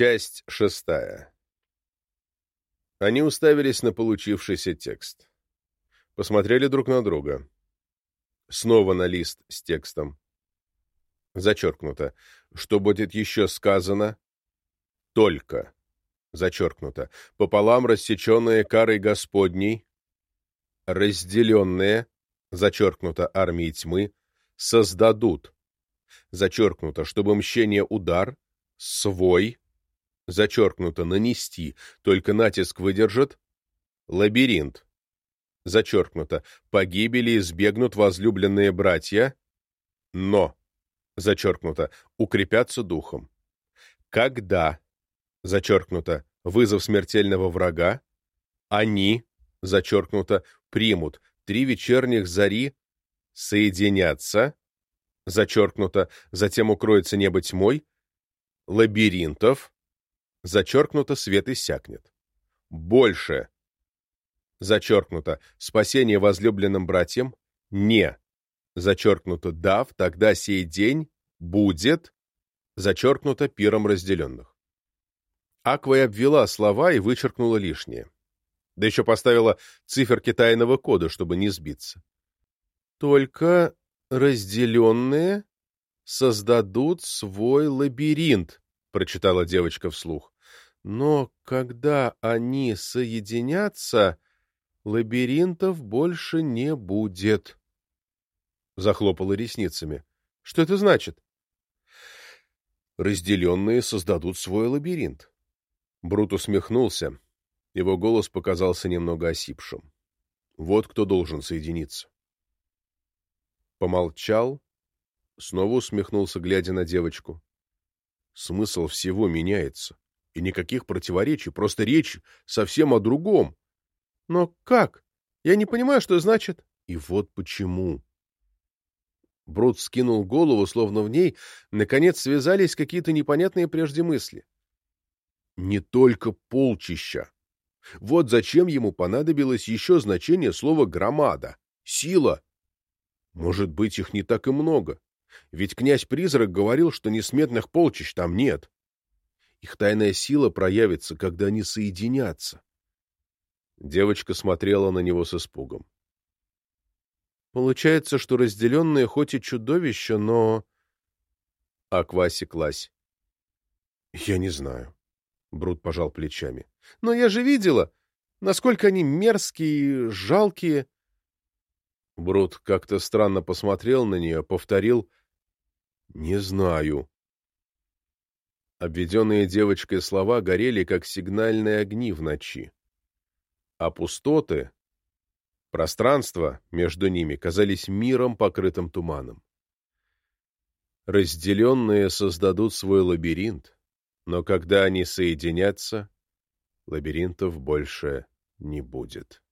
Часть шестая. Они уставились на получившийся текст. Посмотрели друг на друга. Снова на лист с текстом. Зачеркнуто. Что будет еще сказано? Только. Зачеркнуто. Пополам рассеченные карой Господней. Разделенные. Зачеркнуто. Армии тьмы. Создадут. Зачеркнуто. Чтобы мщение удар. Свой зачеркнуто нанести, только натиск выдержит, лабиринт, зачеркнуто, погибели избегнут возлюбленные братья, но, зачеркнуто, укрепятся духом. Когда, зачеркнуто, вызов смертельного врага, они, зачеркнуто, примут. Три вечерних зари, соединятся, зачеркнуто, затем укроется небо тьмой, лабиринтов, зачеркнуто, свет иссякнет. Больше, зачеркнуто, спасение возлюбленным братьям, не, зачеркнуто, дав, тогда сей день будет, зачеркнуто, пиром разделенных. Аква обвела слова и вычеркнула лишнее. Да еще поставила циферки тайного кода, чтобы не сбиться. Только разделенные создадут свой лабиринт, прочитала девочка вслух. Но когда они соединятся, лабиринтов больше не будет. Захлопала ресницами. Что это значит? Разделенные создадут свой лабиринт. Брут усмехнулся. Его голос показался немного осипшим. Вот кто должен соединиться. Помолчал, снова усмехнулся, глядя на девочку. Смысл всего меняется. И никаких противоречий, просто речь совсем о другом. Но как? Я не понимаю, что значит. И вот почему. Брут скинул голову, словно в ней, наконец, связались какие-то непонятные прежде мысли. Не только полчища. Вот зачем ему понадобилось еще значение слова «громада», «сила». Может быть, их не так и много. Ведь князь-призрак говорил, что несметных полчищ там нет. Их тайная сила проявится, когда они соединятся. Девочка смотрела на него с испугом. Получается, что разделенные хоть и чудовища, но... Аква осеклась. Я не знаю. Брут пожал плечами. Но я же видела, насколько они мерзкие, жалкие. Брут как-то странно посмотрел на нее, повторил «Не знаю». Обведенные девочкой слова горели, как сигнальные огни в ночи. А пустоты, пространство между ними казались миром, покрытым туманом. Разделенные создадут свой лабиринт, но когда они соединятся, лабиринтов больше не будет.